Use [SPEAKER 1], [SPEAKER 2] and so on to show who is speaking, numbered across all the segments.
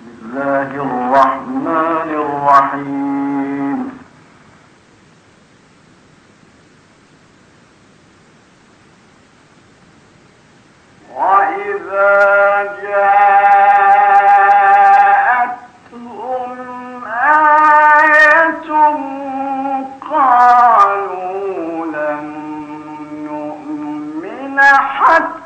[SPEAKER 1] بسم الله الرحمن الرحيم. وإذا جاء أفلحت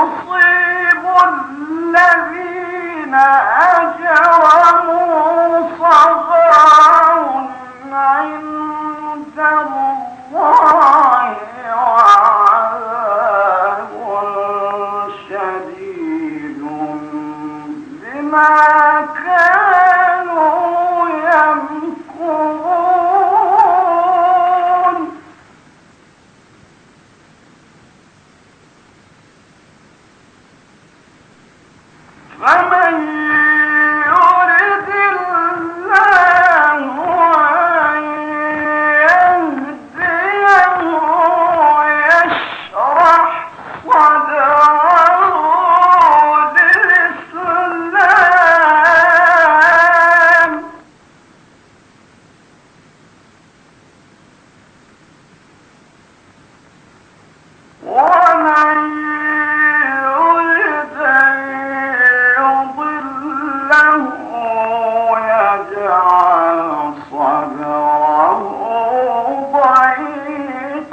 [SPEAKER 1] يصيب الذي فمن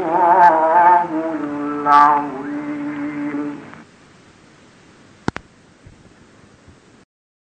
[SPEAKER 1] الله. العظيم